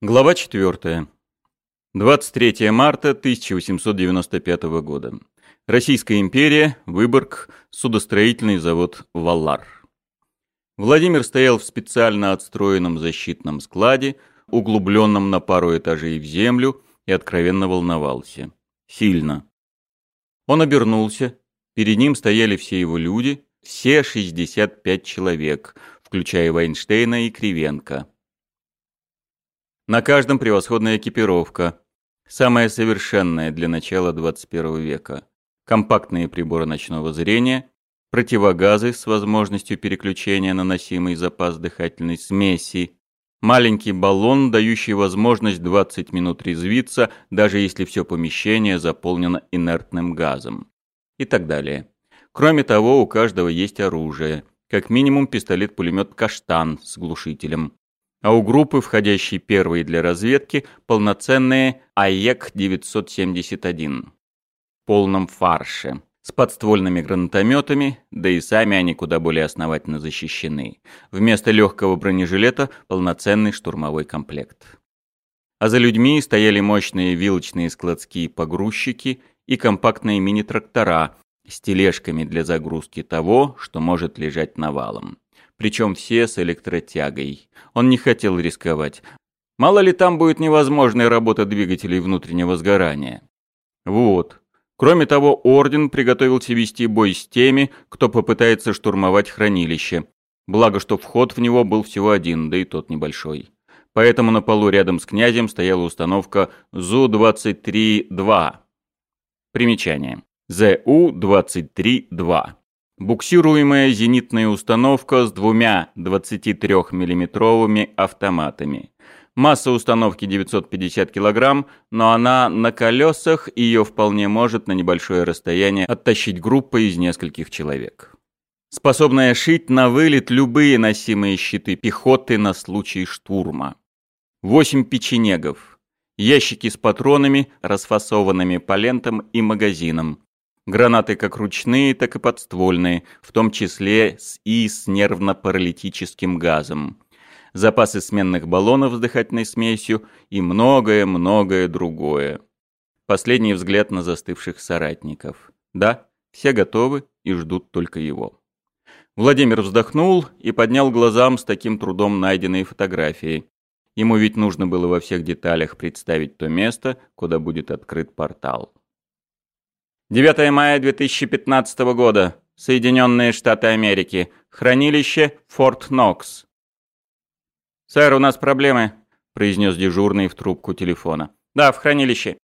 Глава 4. 23 марта 1895 года. Российская империя, Выборг, судостроительный завод «Валлар». Владимир стоял в специально отстроенном защитном складе, углубленном на пару этажей в землю, и откровенно волновался. Сильно. Он обернулся. Перед ним стояли все его люди, все 65 человек, включая Вайнштейна и Кривенко. На каждом превосходная экипировка. Самая совершенная для начала 21 века. Компактные приборы ночного зрения, противогазы с возможностью переключения на носимый запас дыхательной смеси, маленький баллон, дающий возможность 20 минут резвиться, даже если все помещение заполнено инертным газом. И так далее. Кроме того, у каждого есть оружие. Как минимум пистолет-пулемет «Каштан» с глушителем а у группы, входящей первой для разведки, полноценные АЕК-971 в полном фарше, с подствольными гранатометами, да и сами они куда более основательно защищены. Вместо легкого бронежилета полноценный штурмовой комплект. А за людьми стояли мощные вилочные складские погрузчики и компактные мини-трактора с тележками для загрузки того, что может лежать навалом причем все с электротягой. Он не хотел рисковать. Мало ли там будет невозможная работа двигателей внутреннего сгорания. Вот. Кроме того, Орден приготовился вести бой с теми, кто попытается штурмовать хранилище. Благо, что вход в него был всего один, да и тот небольшой. Поэтому на полу рядом с князем стояла установка ЗУ-23-2. Примечание. ЗУ-23-2. Буксируемая зенитная установка с двумя 23 миллиметровыми автоматами. Масса установки 950 кг, но она на колесах, и ее вполне может на небольшое расстояние оттащить группа из нескольких человек. Способная шить на вылет любые носимые щиты пехоты на случай штурма. Восемь печенегов. Ящики с патронами, расфасованными по лентам и магазинам. Гранаты как ручные, так и подствольные, в том числе с и с нервно-паралитическим газом. Запасы сменных баллонов с дыхательной смесью и многое-многое другое. Последний взгляд на застывших соратников. Да, все готовы и ждут только его. Владимир вздохнул и поднял глазам с таким трудом найденные фотографии. Ему ведь нужно было во всех деталях представить то место, куда будет открыт портал. 9 мая 2015 года. Соединенные Штаты Америки. Хранилище Форт Нокс. «Сэр, у нас проблемы», — произнес дежурный в трубку телефона. «Да, в хранилище».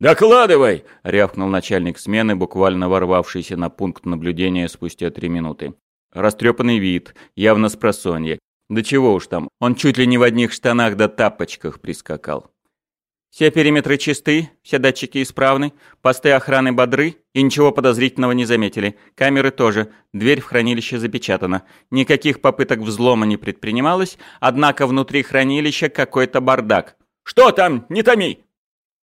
«Докладывай!» — рявкнул начальник смены, буквально ворвавшийся на пункт наблюдения спустя три минуты. Растрепанный вид, явно с просонья. Да чего уж там, он чуть ли не в одних штанах да тапочках прискакал. Все периметры чисты, все датчики исправны, посты охраны бодры и ничего подозрительного не заметили. Камеры тоже, дверь в хранилище запечатана. Никаких попыток взлома не предпринималось, однако внутри хранилища какой-то бардак. «Что там? Не томи!»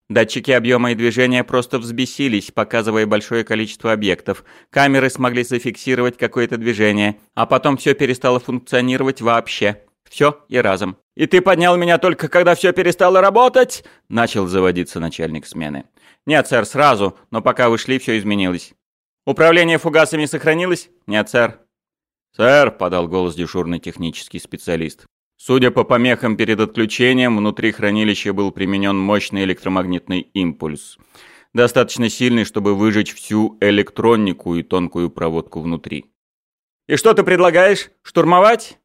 Датчики объема и движения просто взбесились, показывая большое количество объектов. Камеры смогли зафиксировать какое-то движение, а потом все перестало функционировать вообще. Все и разом. «И ты поднял меня только когда все перестало работать?» Начал заводиться начальник смены. «Нет, сэр, сразу, но пока вы шли, все изменилось». «Управление фугасами сохранилось?» «Нет, сэр». «Сэр», — подал голос дежурный технический специалист. Судя по помехам перед отключением, внутри хранилища был применен мощный электромагнитный импульс. Достаточно сильный, чтобы выжечь всю электронику и тонкую проводку внутри. «И что ты предлагаешь? Штурмовать?»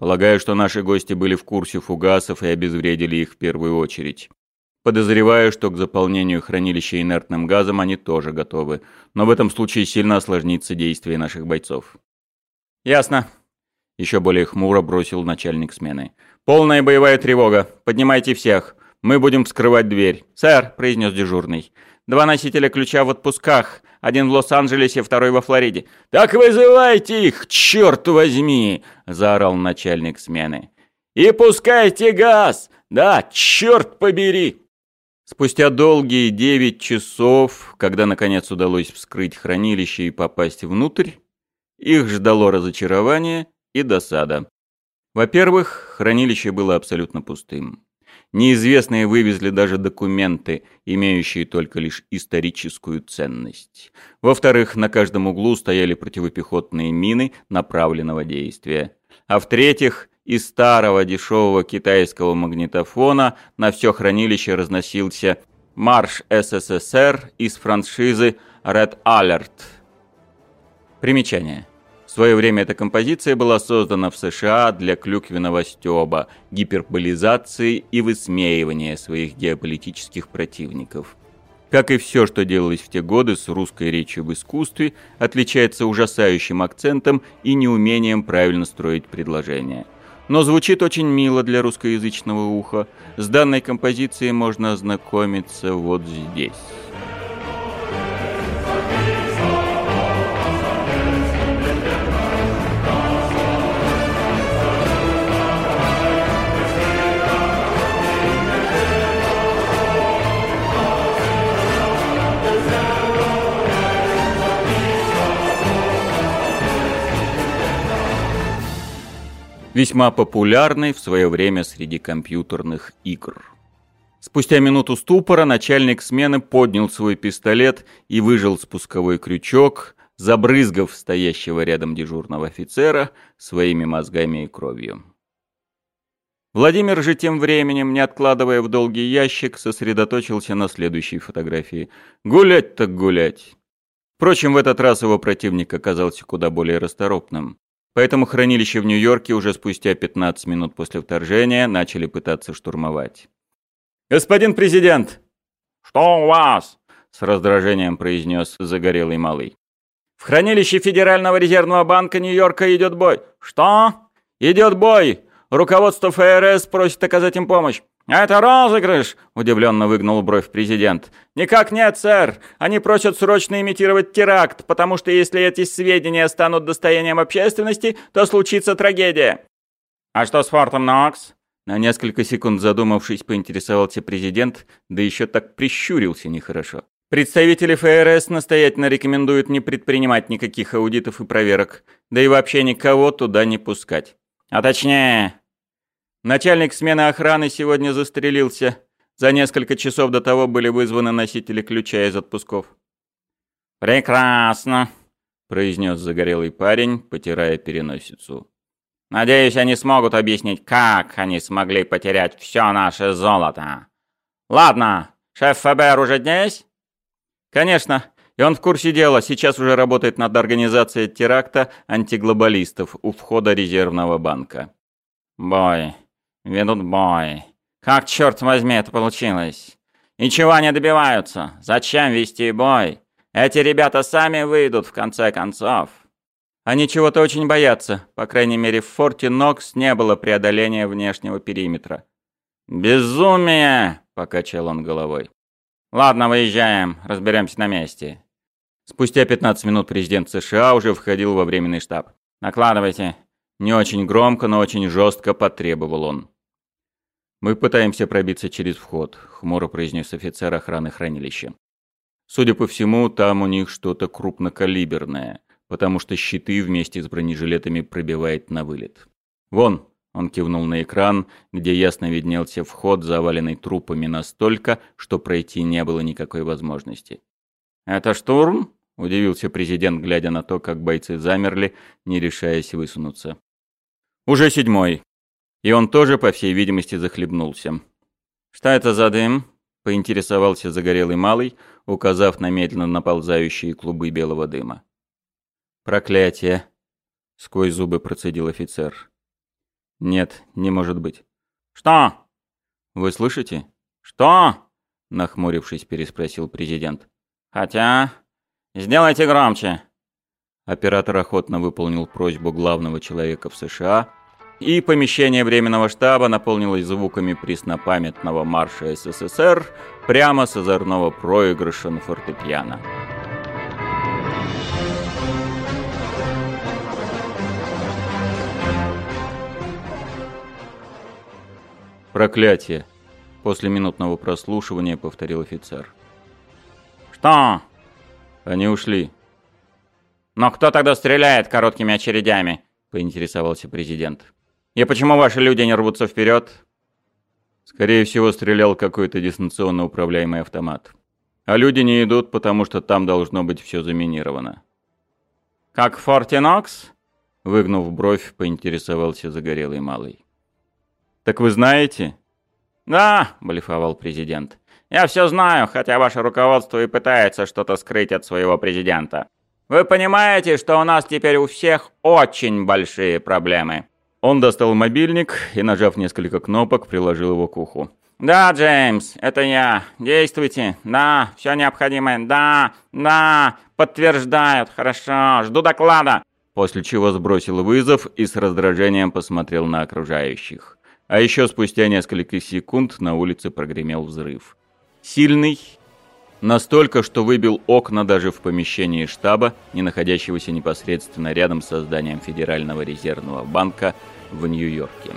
Полагаю, что наши гости были в курсе фугасов и обезвредили их в первую очередь. Подозреваю, что к заполнению хранилища инертным газом они тоже готовы, но в этом случае сильно осложнится действие наших бойцов. «Ясно», — еще более хмуро бросил начальник смены. «Полная боевая тревога. Поднимайте всех. Мы будем вскрывать дверь». «Сэр», — произнес дежурный. «Два носителя ключа в отпусках. Один в Лос-Анджелесе, второй во Флориде. «Так вызывайте их, черт возьми!» — заорал начальник смены. «И пускайте газ! Да, черт побери!» Спустя долгие девять часов, когда наконец удалось вскрыть хранилище и попасть внутрь, их ждало разочарование и досада. Во-первых, хранилище было абсолютно пустым. Неизвестные вывезли даже документы, имеющие только лишь историческую ценность. Во-вторых, на каждом углу стояли противопехотные мины направленного действия. А в-третьих, из старого дешевого китайского магнитофона на все хранилище разносился марш СССР из франшизы Red Alert. Примечание. В свое время эта композиция была создана в США для клюквенного стёба, гиперболизации и высмеивания своих геополитических противников. Как и все, что делалось в те годы с русской речью в искусстве, отличается ужасающим акцентом и неумением правильно строить предложения. Но звучит очень мило для русскоязычного уха. С данной композицией можно ознакомиться вот здесь. Весьма популярный в свое время среди компьютерных игр. Спустя минуту ступора начальник смены поднял свой пистолет и выжил спусковой крючок, забрызгав стоящего рядом дежурного офицера своими мозгами и кровью. Владимир же тем временем, не откладывая в долгий ящик, сосредоточился на следующей фотографии. Гулять так гулять. Впрочем, в этот раз его противник оказался куда более расторопным. Поэтому хранилище в Нью-Йорке уже спустя 15 минут после вторжения начали пытаться штурмовать. «Господин президент!» «Что у вас?» — с раздражением произнес загорелый малый. «В хранилище Федерального резервного банка Нью-Йорка идет бой». «Что?» «Идет бой! Руководство ФРС просит оказать им помощь. «Это розыгрыш!» – удивленно выгнул бровь президент. «Никак нет, сэр! Они просят срочно имитировать теракт, потому что если эти сведения станут достоянием общественности, то случится трагедия». «А что с Фортом Нокс?» На несколько секунд задумавшись, поинтересовался президент, да еще так прищурился нехорошо. Представители ФРС настоятельно рекомендуют не предпринимать никаких аудитов и проверок, да и вообще никого туда не пускать. А точнее, Начальник смены охраны сегодня застрелился. За несколько часов до того были вызваны носители ключа из отпусков. «Прекрасно», — произнес загорелый парень, потирая переносицу. «Надеюсь, они смогут объяснить, как они смогли потерять все наше золото. Ладно, шеф ФБР уже здесь?» «Конечно, и он в курсе дела, сейчас уже работает над организацией теракта антиглобалистов у входа резервного банка». «Бой, Ведут бой. Как, черт возьми, это получилось? И чего они добиваются? Зачем вести бой? Эти ребята сами выйдут, в конце концов. Они чего-то очень боятся. По крайней мере, в форте Нокс не было преодоления внешнего периметра. «Безумие!» — покачал он головой. «Ладно, выезжаем, разберемся на месте». Спустя 15 минут президент США уже входил во временный штаб. «Накладывайте». Не очень громко, но очень жестко потребовал он. «Мы пытаемся пробиться через вход», — хмуро произнес офицер охраны хранилища. «Судя по всему, там у них что-то крупнокалиберное, потому что щиты вместе с бронежилетами пробивает на вылет. Вон!» — он кивнул на экран, где ясно виднелся вход, заваленный трупами настолько, что пройти не было никакой возможности. «Это штурм?» — удивился президент, глядя на то, как бойцы замерли, не решаясь высунуться. Уже седьмой. И он тоже, по всей видимости, захлебнулся. «Что это за дым?» — поинтересовался загорелый малый, указав на медленно наползающие клубы белого дыма. «Проклятие!» — сквозь зубы процедил офицер. «Нет, не может быть». «Что?» «Вы слышите?» «Что?» — нахмурившись, переспросил президент. «Хотя... Сделайте громче!» Оператор охотно выполнил просьбу главного человека в США — и помещение временного штаба наполнилось звуками преснопамятного марша СССР прямо с озорного проигрыша на фортепиано. «Проклятие!» — после минутного прослушивания повторил офицер. «Что?» «Они ушли». «Но кто тогда стреляет короткими очередями?» — поинтересовался президент. И почему ваши люди не рвутся вперед? Скорее всего, стрелял какой-то дистанционно управляемый автомат. А люди не идут, потому что там должно быть все заминировано. «Как Фортинокс?» Выгнув бровь, поинтересовался загорелый малый. «Так вы знаете?» «Да», — блефовал президент. «Я все знаю, хотя ваше руководство и пытается что-то скрыть от своего президента. Вы понимаете, что у нас теперь у всех очень большие проблемы?» Он достал мобильник и, нажав несколько кнопок, приложил его к уху. «Да, Джеймс, это я. Действуйте. Да, все необходимое. Да, да, подтверждают. Хорошо, жду доклада». После чего сбросил вызов и с раздражением посмотрел на окружающих. А еще спустя несколько секунд на улице прогремел взрыв. Сильный, настолько, что выбил окна даже в помещении штаба, не находящегося непосредственно рядом с зданием Федерального резервного банка в Нью-Йорке.